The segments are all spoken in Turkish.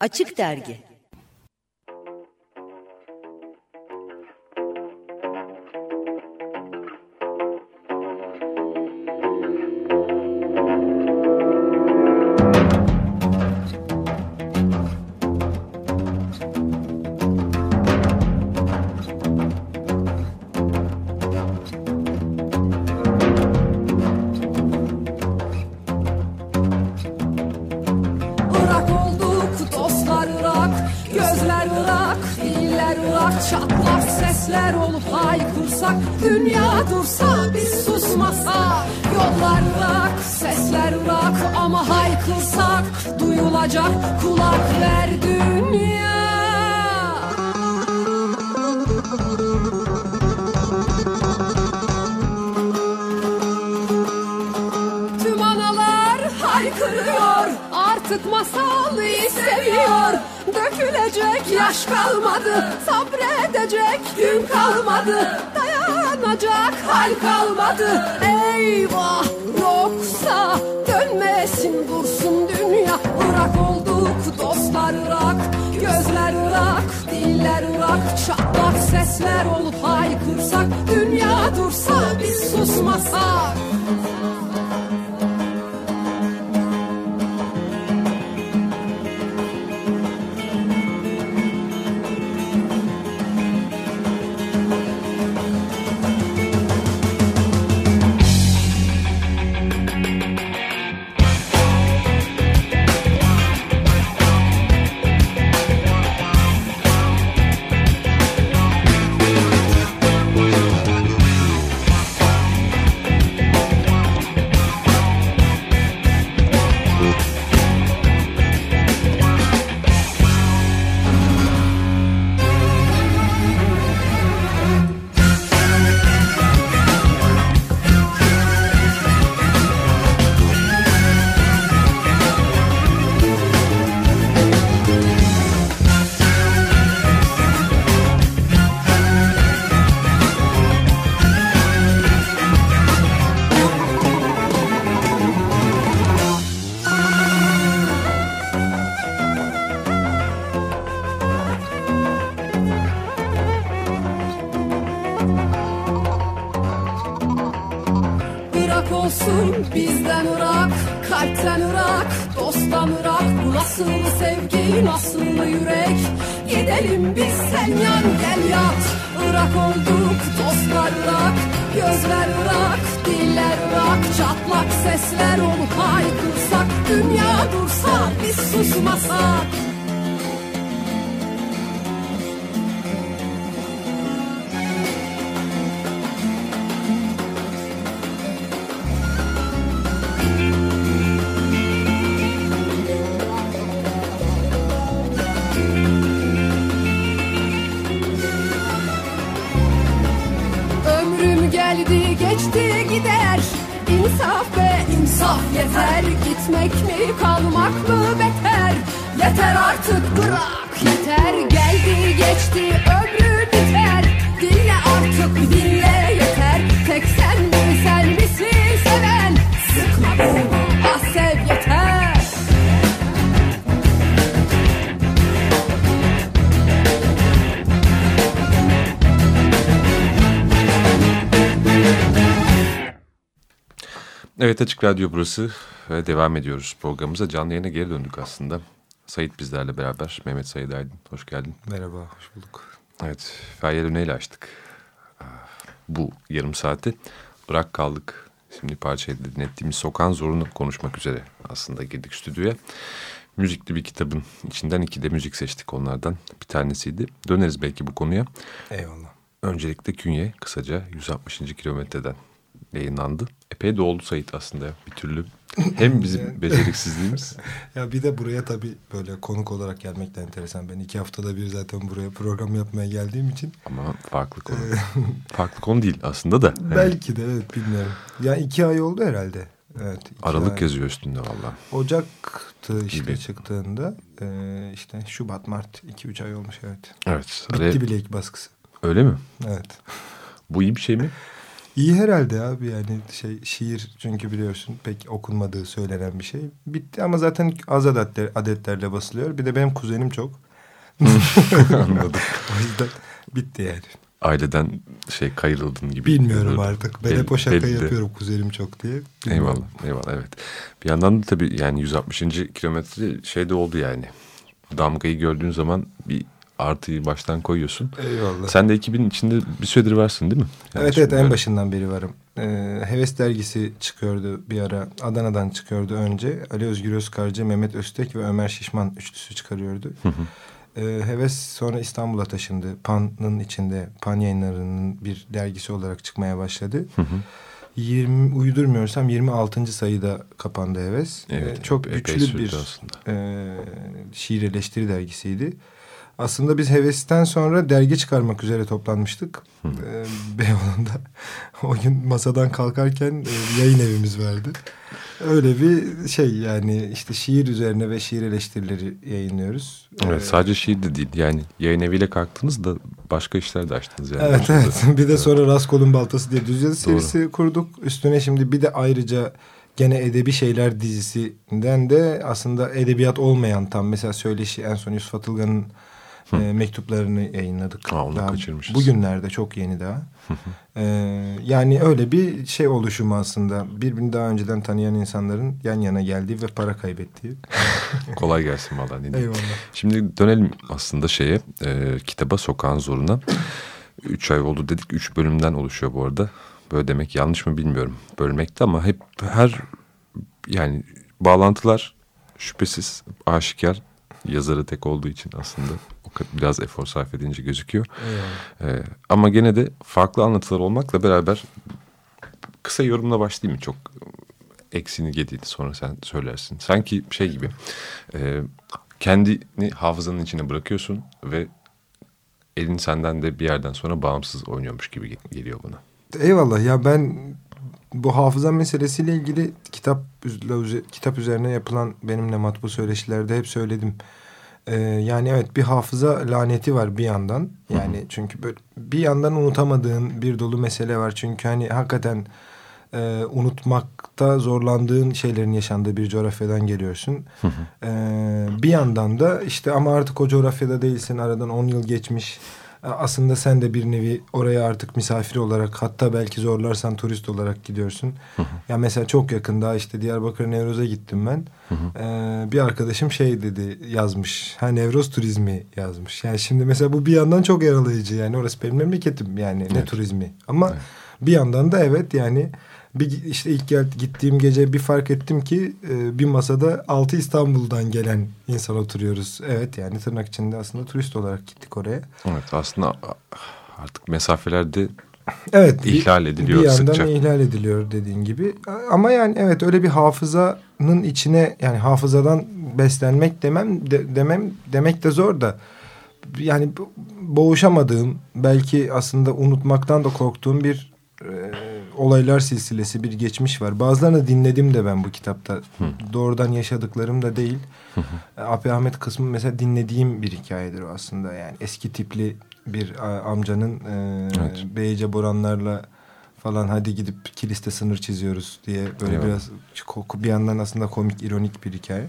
Açık Dergi yaş kalmadı Sabredecek gün kalmadı Dayanacak hal kalmadı. Eyvah yoksa Dönmesin dursun dünya. Irak olduk dostlar Irak Gözler Irak, diller Irak Çatlak sesler olup haykırsak Dünya dursa biz susmasak Olsun bizden Irak Kalpten Irak, dosttan Irak Bu nasıl sevgi, nasıl yürek? Gidelim biz sen yan gel yat. Irak olduk dostlar Irak Gözler Irak, diller Irak. Çatlak sesler olup haykırsak Dünya dursa biz susmasak geldi geçti gider. İnsaf be insaf yeter. Gitmek mi kalmak mı beter? Yeter artık bırak yeter. Geldi geçti ömrü Evet Açık Radyo burası ve devam ediyoruz programımıza. Canlı yayına geri döndük aslında. Sayit bizlerle beraber. Mehmet Sayit Aydın hoş geldin. Merhaba, hoş bulduk. Evet Feryal Öne açtık ah, bu yarım saati. Bırak kaldık. Şimdi parçayı dinlettiğimiz Sokan Zorunu konuşmak üzere aslında girdik stüdyoya. Müzikli bir kitabın içinden iki de müzik seçtik onlardan. Bir tanesiydi. Döneriz belki bu konuya. Eyvallah. Öncelikle Künye kısaca 160. kilometreden yayınlandı. Epey de oldu Sayit aslında bir türlü. Hem bizim beceriksizliğimiz. Ya bir de buraya tabii böyle konuk olarak gelmek de enteresan. Ben iki haftada bir zaten buraya program yapmaya geldiğim için. Ama farklı konu. farklı konu değil aslında da. Belki de evet bilmiyorum. Ya iki ay oldu herhalde. Evet. Aralık ay. yazıyor üstünde valla. Ocak'tı işte Gibi. çıktığında. Ee, işte Şubat, Mart iki üç ay olmuş evet. Evet. Bitti bile ilk baskısı. Öyle mi? Evet. Bu iyi bir şey mi? İyi herhalde abi yani şey şiir çünkü biliyorsun pek okunmadığı söylenen bir şey. Bitti ama zaten az adetler, adetlerle basılıyor. Bir de benim kuzenim çok. Anladım. o yüzden bitti yani. Aileden şey kayırıldın gibi. Bilmiyorum görüyorum. artık. Ben hep o belli de. yapıyorum kuzenim çok diye. Bilmiyorum. Eyvallah, eyvallah evet. Bir yandan da tabii yani 160. kilometre şey de oldu yani. Damgayı gördüğün zaman bir artıyı baştan koyuyorsun. Eyvallah. Sen de ekibin içinde bir süredir varsın değil mi? Evet Yanlış evet en bilmiyorum. başından beri varım. Ee, Heves dergisi çıkıyordu bir ara. Adana'dan çıkıyordu önce. Ali Özgür Özkarcı, Mehmet Öztek ve Ömer Şişman üçlüsü çıkarıyordu. Ee, Heves sonra İstanbul'a taşındı. Pan'ın içinde, Pan yayınlarının bir dergisi olarak çıkmaya başladı. 20 uydurmuyorsam 26. sayıda kapandı Heves. Evet, Ee, çok güçlü bir aslında. e, şiir eleştiri dergisiydi. Aslında biz Heves'ten sonra dergi çıkarmak üzere toplanmıştık. Ee, Beyoğlu'nda. O gün masadan kalkarken e, yayın evimiz vardı. Öyle bir şey yani işte şiir üzerine ve şiir eleştirileri yayınlıyoruz. Evet Ee, sadece şiir de değil yani yayın eviyle kalktınız da başka işler de açtınız yani. Evet evet. Bir de sonra Raskol'un Baltası diye düz yazı serisi kurduk. Üstüne şimdi bir de ayrıca gene edebi şeyler dizisinden de aslında edebiyat olmayan tam mesela söyleşi en son Yusuf Atılgan'ın e, mektuplarını yayınladık. Aa, onu Daha kaçırmışız. Bugünlerde çok yeni daha. Ee, yani öyle bir şey oluşumu aslında. Birbirini daha önceden tanıyan insanların yan yana geldiği ve para kaybettiği. Kolay gelsin valla. Eyvallah. Şimdi dönelim aslında şeye e, kitaba Sokağın Zoruna. Üç ay oldu dedik. Üç bölümden oluşuyor bu arada. Böyle demek yanlış mı bilmiyorum. Bölmekte ama hep her yani bağlantılar şüphesiz aşikar yazarı tek olduğu için aslında o kadar biraz efor sarf edince gözüküyor. Ee, ama gene de farklı anlatılar olmakla beraber kısa yorumla başlayayım mı? Çok eksini gediğini sonra sen söylersin. Sanki şey gibi e, kendini hafızanın içine bırakıyorsun ve elin senden de bir yerden sonra bağımsız oynuyormuş gibi ge- geliyor bana. Eyvallah ya ben bu hafıza meselesiyle ilgili kitap kitap üzerine yapılan benimle matbu söyleşilerde hep söyledim. Ee, yani evet bir hafıza laneti var bir yandan. Yani çünkü böyle bir yandan unutamadığın bir dolu mesele var. Çünkü hani hakikaten e, unutmakta zorlandığın şeylerin yaşandığı bir coğrafyadan geliyorsun. Ee, bir yandan da işte ama artık o coğrafyada değilsin. Aradan 10 yıl geçmiş. Aslında sen de bir nevi oraya artık misafir olarak hatta belki zorlarsan turist olarak gidiyorsun. ya mesela çok yakında işte Diyarbakır Nevroz'a gittim ben. Ee, bir arkadaşım şey dedi yazmış. Ha Nevroz turizmi yazmış. Yani şimdi mesela bu bir yandan çok yaralayıcı. Yani orası benim memleketim yani ne Evet. turizmi. Ama bir yandan da evet yani bir işte ilk gel, gittiğim gece bir fark ettim ki e, bir masada altı İstanbul'dan gelen insan oturuyoruz. Evet yani tırnak içinde aslında turist olarak gittik oraya. Evet aslında artık mesafelerde Evet. bir- İhlal ediliyor Bir yandan sıkça. ihlal ediliyor dediğin gibi. Ama yani evet öyle bir hafızanın içine yani hafızadan beslenmek demem de- demem demek de zor da yani bo- boğuşamadığım belki aslında unutmaktan da korktuğum bir e, olaylar silsilesi bir geçmiş var. Bazılarını dinledim de ben bu kitapta. Doğrudan yaşadıklarım da değil. E, Api Ahmet kısmı mesela dinlediğim bir hikayedir o aslında. Yani eski tipli bir amcanın e, Evet. Beyce Boranlarla falan hadi gidip kiliste sınır çiziyoruz diye böyle Eyvallah. biraz koku bir yandan aslında komik ironik bir hikaye.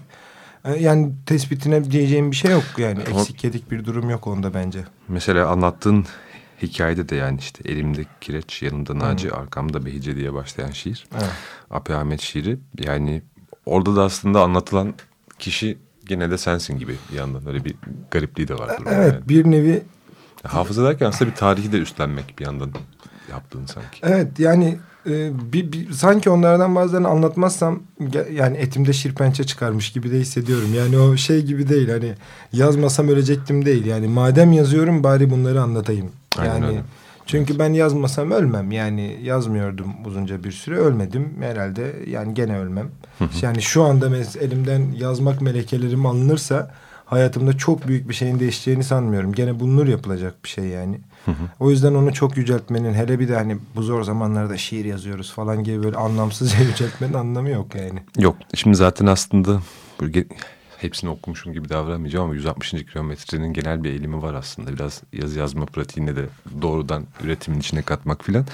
E, Yani tespitine diyeceğim bir şey yok yani Ama- eksik yedik bir durum yok onda bence. Mesela anlattığın hikayede de yani işte elimde kireç yanımda Naci arkamda Behice diye başlayan şiir. Evet. Api Ahmet şiiri yani orada da aslında anlatılan kişi gene de sensin gibi bir yandan öyle bir garipliği de vardır. Evet Yani. bir nevi Hafıza derken aslında bir tarihi de üstlenmek bir yandan yaptığın sanki. Evet yani e, bir, bir, sanki onlardan bazılarını anlatmazsam yani etimde şirpençe çıkarmış gibi de hissediyorum. Yani o şey gibi değil hani yazmasam ölecektim değil. Yani madem yazıyorum bari bunları anlatayım. Aynen yani öyle. çünkü ben yazmasam ölmem. Yani yazmıyordum uzunca bir süre ölmedim herhalde. Yani gene ölmem. yani şu anda elimden yazmak melekelerim alınırsa hayatımda çok büyük bir şeyin değişeceğini sanmıyorum. Gene bulunur yapılacak bir şey yani. O yüzden onu çok yüceltmenin hele bir de hani bu zor zamanlarda şiir yazıyoruz falan gibi böyle anlamsızca yüceltmenin anlamı yok yani. Yok şimdi zaten aslında hepsini okumuşum gibi davranmayacağım ama 160. kilometrenin genel bir eğilimi var aslında. Biraz yazı yazma pratiğine de doğrudan üretimin içine katmak filan.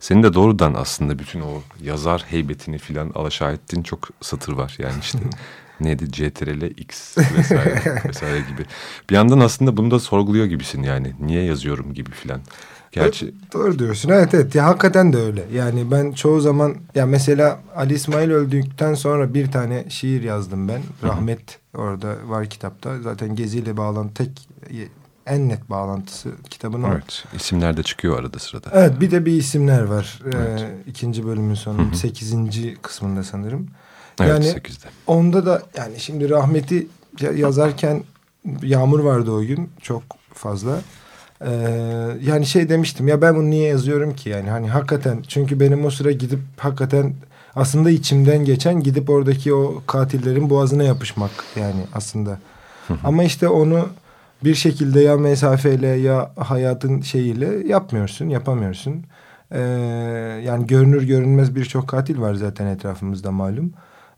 Senin de doğrudan aslında bütün o yazar heybetini filan alaşağı ettiğin çok satır var. Yani işte neydi CTRL X vesaire vesaire gibi. Bir yandan aslında bunu da sorguluyor gibisin yani. Niye yazıyorum gibi filan. Gerçi... Doğru diyorsun. Evet evet. Ya, hakikaten de öyle. Yani ben çoğu zaman ya mesela Ali İsmail öldükten sonra bir tane şiir yazdım ben. Rahmet Hı orada var kitapta. Zaten Gezi ile bağlantı tek en net bağlantısı kitabın o. Evet. İsimler de çıkıyor arada sırada. Evet. Bir de bir isimler var. Evet. Ee, ikinci bölümün sonunda. Sekizinci kısmında sanırım. Evet yani sekizde. Onda da yani şimdi Rahmet'i yazarken yağmur vardı o gün. Çok fazla. Ee, yani şey demiştim ya ben bunu niye yazıyorum ki yani hani hakikaten çünkü benim o sıra gidip hakikaten aslında içimden geçen gidip oradaki o katillerin boğazına yapışmak yani aslında. Ama işte onu bir şekilde ya mesafeyle ya hayatın şeyiyle yapmıyorsun, yapamıyorsun. Ee, yani görünür görünmez birçok katil var zaten etrafımızda malum.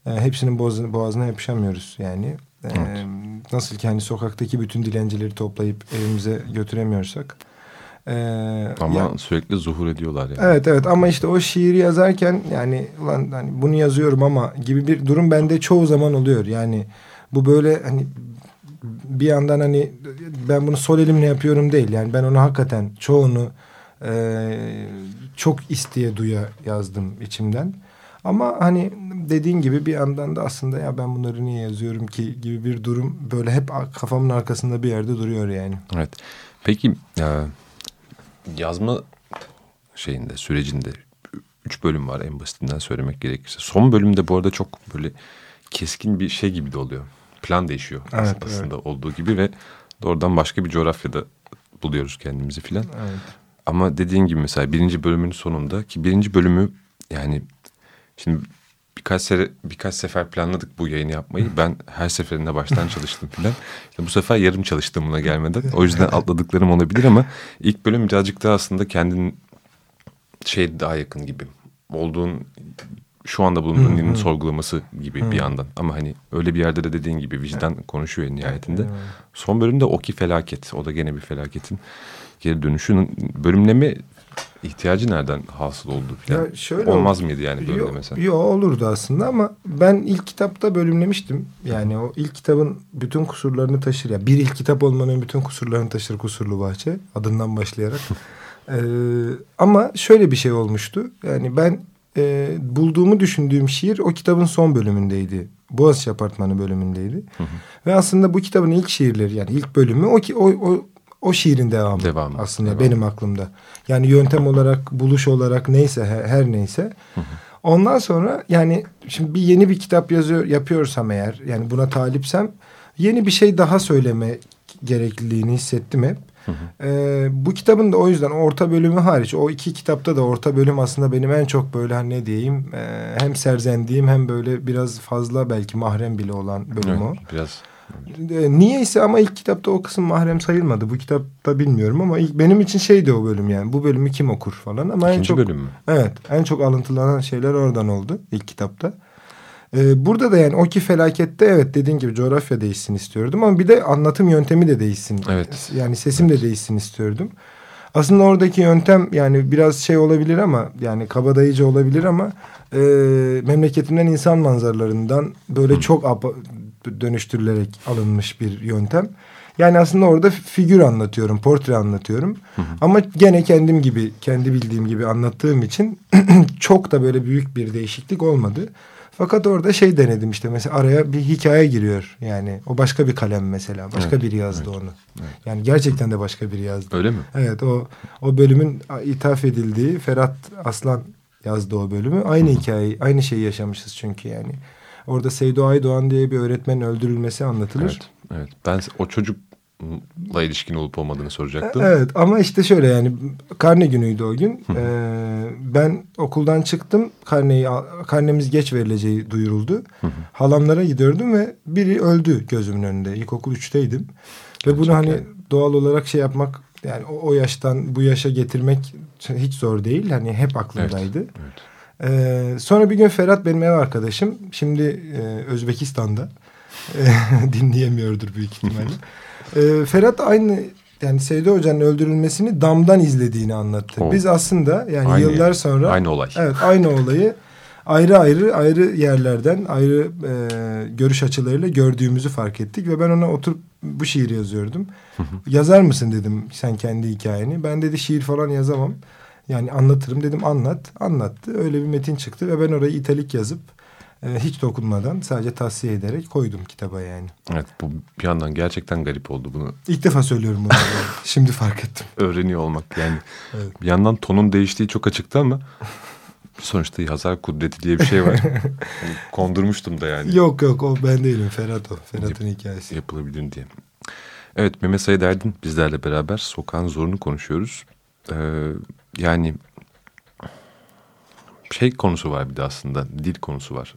Ee, hepsinin boğazına, boğazına yapışamıyoruz yani. Evet. Nasıl ki hani sokaktaki bütün dilencileri toplayıp evimize götüremiyorsak. Ee, ama yani, sürekli zuhur ediyorlar yani. Evet evet ama işte o şiiri yazarken yani ulan hani bunu yazıyorum ama gibi bir durum bende çoğu zaman oluyor. Yani bu böyle hani bir yandan hani ben bunu sol elimle yapıyorum değil. Yani ben onu hakikaten çoğunu e, çok isteye duya yazdım içimden. Ama hani dediğin gibi bir yandan da aslında ya ben bunları niye yazıyorum ki gibi bir durum böyle hep kafamın arkasında bir yerde duruyor yani. Evet. Peki e, yazma şeyinde sürecinde üç bölüm var en basitinden söylemek gerekirse. Son bölümde bu arada çok böyle keskin bir şey gibi de oluyor. Plan değişiyor evet, aslında evet. olduğu gibi ve doğrudan başka bir coğrafyada buluyoruz kendimizi filan. Evet. Ama dediğin gibi mesela birinci bölümün sonunda ki birinci bölümü yani Şimdi birkaç sene birkaç sefer planladık bu yayını yapmayı. Ben her seferinde baştan çalıştım filan. İşte bu sefer yarım çalıştım buna gelmeden. O yüzden atladıklarım olabilir ama ilk bölüm birazcık daha aslında kendin şey daha yakın gibi. Olduğun şu anda bulunduğun yerin sorgulaması gibi bir yandan. Ama hani öyle bir yerde de dediğin gibi vicdan konuşuyor nihayetinde. Son bölümde o ki felaket. O da gene bir felaketin geri dönüşünün bölümleme ihtiyacı nereden hasıl oldu falan? Ya şöyle Olmaz mıydı yani böyle yo, mesela? Yok olurdu aslında ama ben ilk kitapta bölümlemiştim. Yani o ilk kitabın bütün kusurlarını taşır. Ya bir ilk kitap olmanın bütün kusurlarını taşır Kusurlu Bahçe adından başlayarak. ee, ama şöyle bir şey olmuştu. Yani ben e, bulduğumu düşündüğüm şiir o kitabın son bölümündeydi. Boğaziçi Apartmanı bölümündeydi. Hı hı. Ve aslında bu kitabın ilk şiirleri yani ilk bölümü o, o, o o şiirin devamı, devamı aslında devamı. benim aklımda. Yani yöntem olarak, buluş olarak neyse her, her neyse. Hı hı. Ondan sonra yani şimdi bir yeni bir kitap yazıyor yapıyorsam eğer yani buna talipsem yeni bir şey daha söyleme gerekliliğini hissettim hep. Hı hı. Ee, bu kitabın da o yüzden orta bölümü hariç o iki kitapta da orta bölüm aslında benim en çok böyle hani ne diyeyim e, hem serzendiğim hem böyle biraz fazla belki mahrem bile olan bölüm evet, o. Biraz e, niyeyse ama ilk kitapta o kısım mahrem sayılmadı. Bu kitapta bilmiyorum ama ilk, benim için şeydi o bölüm yani. Bu bölümü kim okur falan ama İkinci en çok bölüm mü? Evet, en çok alıntılanan şeyler oradan oldu ilk kitapta. Ee, burada da yani o ki felakette evet dediğin gibi coğrafya değişsin istiyordum ama bir de anlatım yöntemi de değişsin. Evet. Yani sesim evet. de değişsin istiyordum. Aslında oradaki yöntem yani biraz şey olabilir ama yani kabadayıcı olabilir ama e, memleketimden insan manzaralarından böyle Hı. çok dönüştürülerek alınmış bir yöntem. Yani aslında orada figür anlatıyorum, portre anlatıyorum. Hı hı. Ama gene kendim gibi, kendi bildiğim gibi anlattığım için çok da böyle büyük bir değişiklik olmadı. Fakat orada şey denedim işte mesela araya bir hikaye giriyor. Yani o başka bir kalem mesela. Başka evet, biri yazdı evet, onu. Evet. Yani gerçekten de başka biri yazdı. Öyle mi? Evet o o bölümün ithaf edildiği Ferhat Aslan yazdı o bölümü. Aynı hikayeyi, aynı şeyi yaşamışız çünkü yani. Orada Seydo Aydoğan diye bir öğretmenin öldürülmesi anlatılır. Evet, evet. Ben o çocukla ilişkin olup olmadığını soracaktım. Evet ama işte şöyle yani karne günüydü o gün. ee, ben okuldan çıktım. Karneyi karnemiz geç verileceği duyuruldu. Halamlara gidiyordum ve biri öldü gözümün önünde. İlkokul üçteydim. Ve bunu hani doğal olarak şey yapmak yani o, o yaştan bu yaşa getirmek hiç zor değil. Hani hep aklımdaydı. Evet, evet. Ee, sonra bir gün Ferhat benim ev arkadaşım. Şimdi e, Özbekistan'da. Dinleyemiyordur büyük ihtimalle. e, Ferhat aynı yani Seydi Hoca'nın öldürülmesini damdan izlediğini anlattı. Oh. Biz aslında yani Aynı yıllar sonra Aynı olay. Evet aynı olayı ayrı ayrı ayrı yerlerden ayrı e, görüş açılarıyla gördüğümüzü fark ettik ve ben ona oturup bu şiiri yazıyordum. Yazar mısın dedim sen kendi hikayeni. Ben dedi şiir falan yazamam. Yani anlatırım dedim anlat. Anlattı. Öyle bir metin çıktı ve ben orayı italik yazıp e, hiç dokunmadan sadece tavsiye ederek koydum kitaba yani. Evet bu bir yandan gerçekten garip oldu bunu İlk defa söylüyorum bunu. Şimdi fark ettim. öğreniyor olmak yani. Evet. Bir yandan tonun değiştiği çok açıktı ama sonuçta yazar kudreti diye bir şey var. Hani kondurmuştum da yani Yok yok o ben değilim Ferhat o. Ferhat'ın hikayesi. yapılabilir diye. Evet Mehmet Said Erdin bizlerle beraber sokağın zorunu konuşuyoruz. Ee, yani şey konusu var bir de aslında dil konusu var.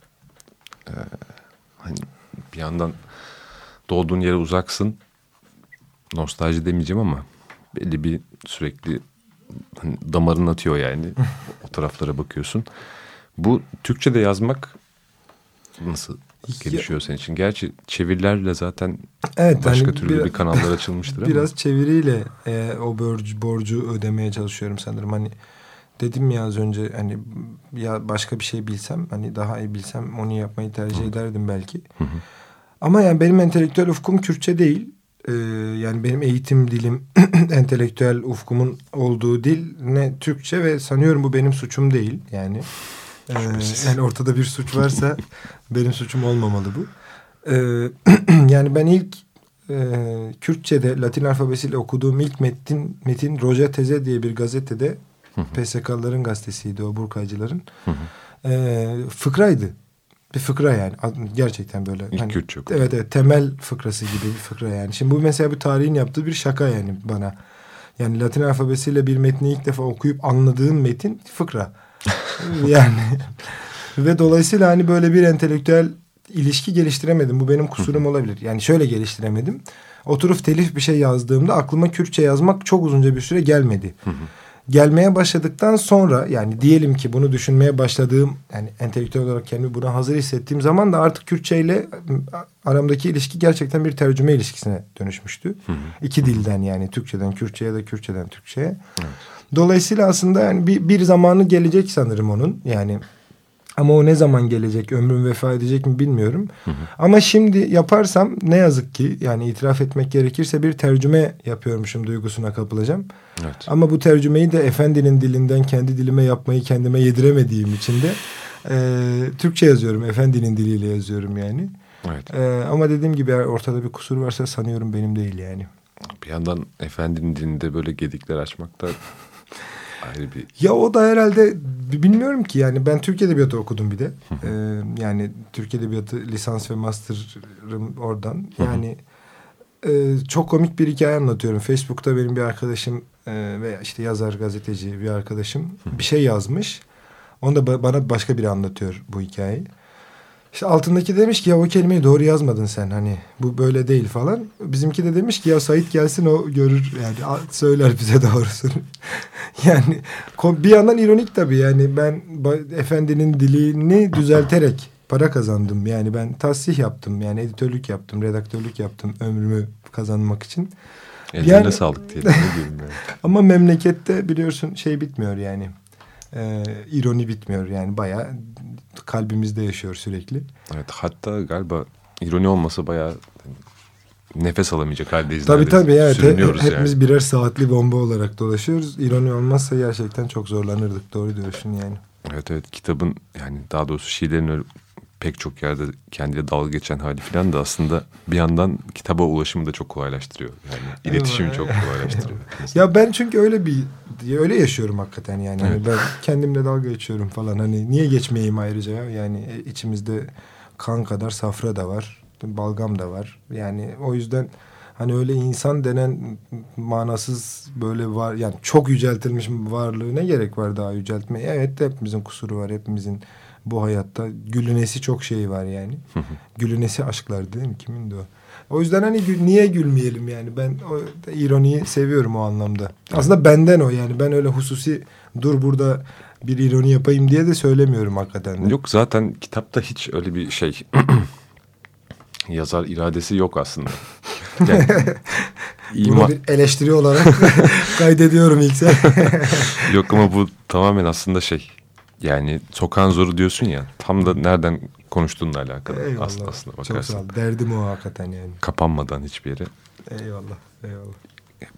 Ee, hani bir yandan doğduğun yere uzaksın. Nostalji demeyeceğim ama belli bir sürekli hani damarın atıyor yani. o taraflara bakıyorsun. Bu Türkçe'de yazmak nasıl gelişiyor senin için? Gerçi çevirilerle zaten Evet, başka hani türlü bir- bir kanallar açılmıştır ama. Biraz çeviriyle e, o borcu, borcu ödemeye çalışıyorum sanırım. Hani dedim ya az önce hani ya başka bir şey bilsem hani daha iyi bilsem onu yapmayı tercih ederdim belki. Ama yani benim entelektüel ufkum Kürtçe değil. Ee, yani benim eğitim dilim entelektüel ufkumun olduğu dil ne Türkçe ve sanıyorum bu benim suçum değil yani. Ee, yani ortada bir suç varsa benim suçum olmamalı bu. Ee, yani ben ilk e, Kürtçe'de Latin alfabesiyle okuduğum ilk metin, metin Roja Teze diye bir gazetede PSK'ların gazetesiydi o Burkacıların. Ee, fıkraydı. Bir fıkra yani. Gerçekten böyle. İlk Kürtçe okudun. Evet evet temel fıkrası gibi bir fıkra yani. Şimdi bu mesela bir tarihin yaptığı bir şaka yani bana. Yani Latin alfabesiyle bir metni ilk defa okuyup anladığım metin fıkra. yani ve dolayısıyla hani böyle bir entelektüel ilişki geliştiremedim. Bu benim kusurum olabilir. Yani şöyle geliştiremedim. Oturup telif bir şey yazdığımda aklıma Kürtçe yazmak çok uzunca bir süre gelmedi. Gelmeye başladıktan sonra yani diyelim ki bunu düşünmeye başladığım yani entelektüel olarak kendimi buna hazır hissettiğim zaman da artık Kürtçe ile aramdaki ilişki gerçekten bir tercüme ilişkisine dönüşmüştü. İki dilden yani Türkçeden Kürtçe'ye de Kürtçeden Türkçe'ye. Dolayısıyla aslında yani bir, bir zamanı gelecek sanırım onun. Yani ama o ne zaman gelecek, ömrüm vefa edecek mi bilmiyorum. Ama şimdi yaparsam ne yazık ki yani itiraf etmek gerekirse bir tercüme yapıyormuşum duygusuna kapılacağım. Evet. Ama bu tercümeyi de efendinin dilinden kendi dilime yapmayı kendime yediremediğim için de e, Türkçe yazıyorum. Efendinin diliyle yazıyorum yani. Evet. E, ama dediğim gibi ortada bir kusur varsa sanıyorum benim değil yani. Bir yandan efendinin dilinde böyle gedikler açmak da ayrı bir Ya o da herhalde bilmiyorum ki yani ben Türk Edebiyatı okudum bir de. Ee, yani Türk Edebiyatı lisans ve master'ım oradan. Yani e, çok komik bir hikaye anlatıyorum. Facebook'ta benim bir arkadaşım e, veya işte yazar gazeteci bir arkadaşım bir şey yazmış. Onu da ba- bana başka biri anlatıyor bu hikayeyi. İşte altındaki demiş ki ya o kelimeyi doğru yazmadın sen hani bu böyle değil falan. Bizimki de demiş ki ya Sait gelsin o görür yani söyler bize doğrusunu. yani bir yandan ironik tabii yani ben efendinin dilini düzelterek para kazandım. Yani ben tasih yaptım yani editörlük yaptım, redaktörlük yaptım ömrümü kazanmak için. ellerine Yani- sağlık diyelim yani. Ama memlekette biliyorsun şey bitmiyor yani. Ee, ironi bitmiyor yani bayağı kalbimizde yaşıyor sürekli. Evet hatta galiba ironi olmasa bayağı nefes alamayacak haldeyiz. Tabii neredeyse. tabii evet. Sürünüyoruz hepimiz yani. birer saatli bomba olarak dolaşıyoruz. İroni olmazsa gerçekten çok zorlanırdık. Doğru diyorsun yani. Evet evet kitabın yani daha doğrusu şiirlerin pek çok yerde kendiyle dalga geçen hali falan da aslında bir yandan kitaba ulaşımı da çok kolaylaştırıyor. Yani iletişimi çok kolaylaştırıyor. Ya ben çünkü öyle bir öyle yaşıyorum hakikaten yani. Hani Evet. ben kendimle dalga geçiyorum falan. Hani niye geçmeyeyim ayrıca ya? Yani e, içimizde kan kadar safra da var. Balgam da var. Yani o yüzden hani öyle insan denen manasız böyle var yani çok yüceltilmiş varlığı ne gerek var daha yüceltmeye? Evet hepimizin kusuru var. Hepimizin bu hayatta gülünesi çok şey var yani. gülünesi aşklar değil mi? Kimin de o? O yüzden hani gül- niye gülmeyelim yani ben o ironiyi seviyorum o anlamda. Aslında benden o yani ben öyle hususi dur burada bir ironi yapayım diye de söylemiyorum hakikaten. de. Yok zaten kitapta hiç öyle bir şey yazar iradesi yok aslında. Yani, ima... Bunu bir eleştiri olarak kaydediyorum ilk sen. yok ama bu tamamen aslında şey yani sokağın zoru diyorsun ya tam da nereden konuştuğunla alakalı eyvallah. aslında, aslında bakarsan. Çok sağ ol. Derdim o hakikaten yani. Kapanmadan hiçbir yere. Eyvallah. Eyvallah.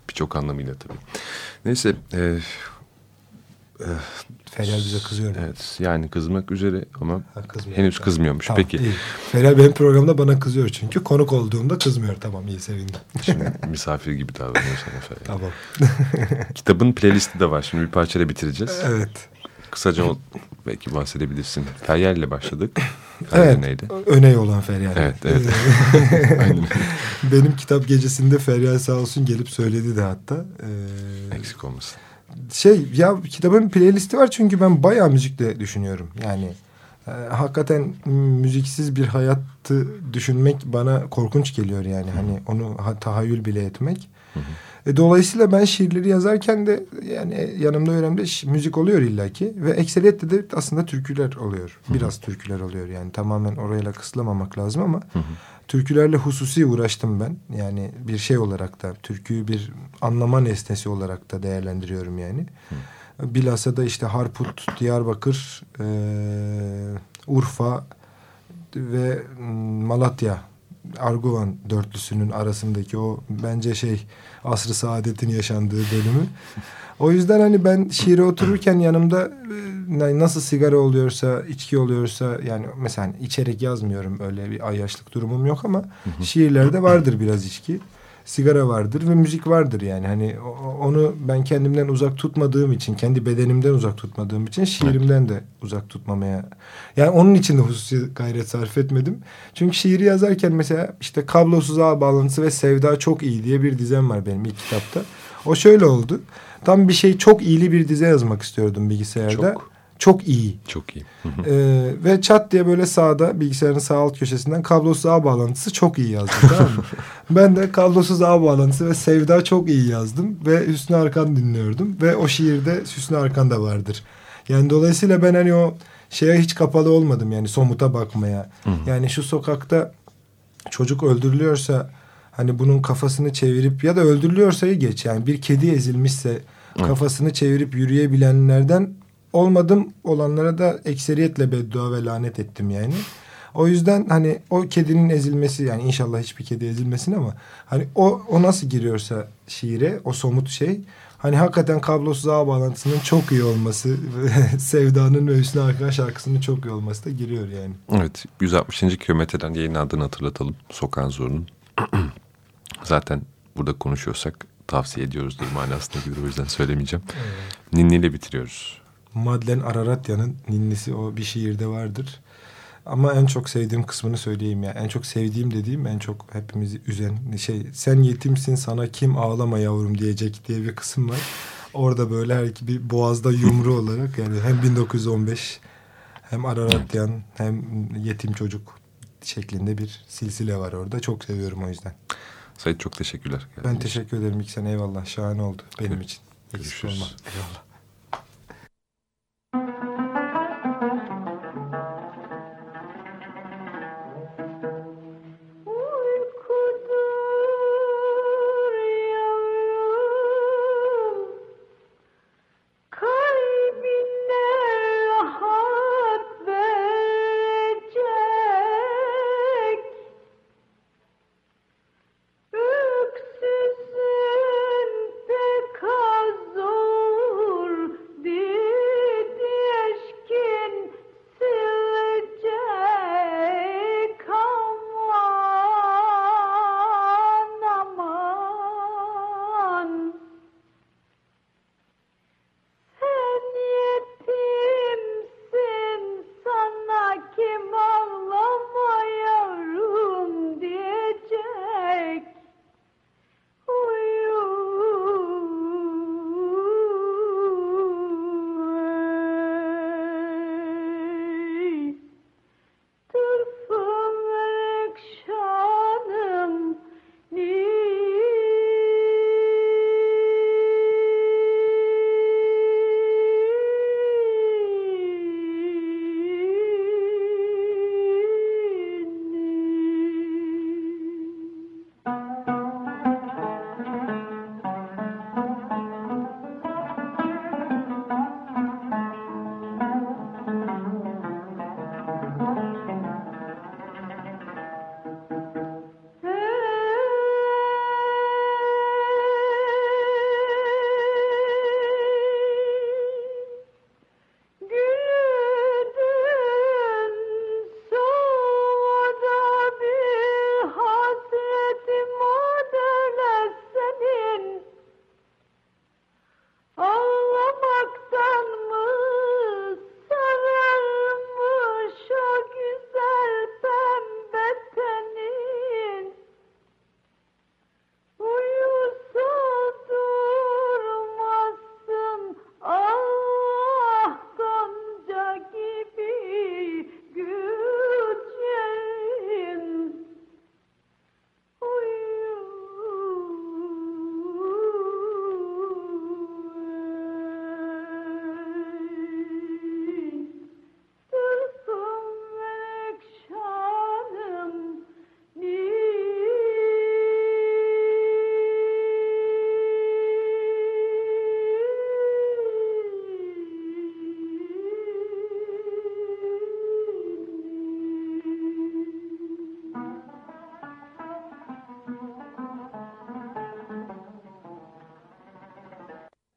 Birçok anlamıyla tabii. Neyse. E, e, Feryal bize kızıyor. Evet yani kızmak üzere ama ha, henüz kızmıyormuş. Tamam, Peki. Iyi. Feryal benim programda bana kızıyor çünkü konuk olduğumda kızmıyor. Tamam iyi sevindim. Şimdi misafir gibi davranıyor sana Feryal. Tamam. Kitabın playlisti de var. Şimdi bir parçayla bitireceğiz. Evet. Kısaca o, belki bahsedebilirsin. Feryal ile başladık. Feryal evet. Neydi? Öney olan Feryal. Evet, evet. Aynen. Benim kitap gecesinde Feryal sağ olsun gelip söyledi de hatta. Ee, Eksik olmasın. Şey ya kitabın playlisti var çünkü ben bayağı müzikle düşünüyorum. Yani e, hakikaten müziksiz bir hayatı düşünmek bana korkunç geliyor yani. Hı. Hani onu tahayyül bile etmek. Hı hı. E, dolayısıyla ben şiirleri yazarken de yani yanımda önemli müzik oluyor illaki ve ekseriyette de aslında türküler oluyor. Biraz hı hı. türküler oluyor yani tamamen orayla kısıtlamamak lazım ama hı hı. türkülerle hususi uğraştım ben. Yani bir şey olarak da türküyü bir anlama nesnesi olarak da değerlendiriyorum yani. Hı. Bilhassa da işte Harput, Diyarbakır, e, Urfa ve Malatya Arguvan dörtlüsünün arasındaki o bence şey asrı saadetin yaşandığı bölümü. O yüzden hani ben şiire otururken yanımda e, nasıl sigara oluyorsa, içki oluyorsa yani mesela hani içerek yazmıyorum öyle bir ayyaşlık durumum yok ama şiirlerde vardır biraz içki sigara vardır ve müzik vardır yani. Hani onu ben kendimden uzak tutmadığım için, kendi bedenimden uzak tutmadığım için şiirimden de uzak tutmamaya. Yani onun için de hususi gayret sarf etmedim. Çünkü şiiri yazarken mesela işte kablosuz ağ bağlantısı ve sevda çok iyi diye bir dizem var benim ilk kitapta. O şöyle oldu. Tam bir şey çok iyili bir dize yazmak istiyordum bilgisayarda. Çok. Çok iyi. Çok iyi. ee, ve çat diye böyle sağda bilgisayarın sağ alt köşesinden kablosuz ağ bağlantısı çok iyi yazdım tamam mı? ben de kablosuz ağ bağlantısı ve Sevda çok iyi yazdım ve Hüsnü Arkan dinliyordum ve o şiirde Hüsnü Arkan da vardır. Yani dolayısıyla ben hani o şeye hiç kapalı olmadım yani somuta bakmaya. Yani şu sokakta çocuk öldürülüyorsa hani bunun kafasını çevirip ya da öldürülüyorsa geç yani bir kedi ezilmişse kafasını çevirip yürüyebilenlerden olmadım olanlara da ekseriyetle beddua ve lanet ettim yani. O yüzden hani o kedinin ezilmesi yani inşallah hiçbir kedi ezilmesin ama hani o, o nasıl giriyorsa şiire o somut şey hani hakikaten kablosuz ağ bağlantısının çok iyi olması Sevda'nın ve Hüsnü Arkan şarkısının çok iyi olması da giriyor yani. Evet 160. kilometreden yayınlandığını hatırlatalım Sokağın Zoru'nun. Zaten burada konuşuyorsak tavsiye ediyoruz diye manasında gelir o yüzden söylemeyeceğim. Evet. Ninni ile bitiriyoruz. Madlen Araratya'nın ninnisi o bir şiirde vardır. Ama en çok sevdiğim kısmını söyleyeyim ya. En çok sevdiğim dediğim en çok hepimizi üzen şey sen yetimsin sana kim ağlama yavrum diyecek diye bir kısım var. Orada böyle her iki bir boğazda yumru olarak yani hem 1915 hem Araratyan hem yetim çocuk şeklinde bir silsile var orada. Çok seviyorum o yüzden. Sayit çok teşekkürler. Ben teşekkür ederim ilk sen eyvallah. Şahane oldu benim evet. için. Görüşürüz. Eyvallah.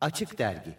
Açık Dergi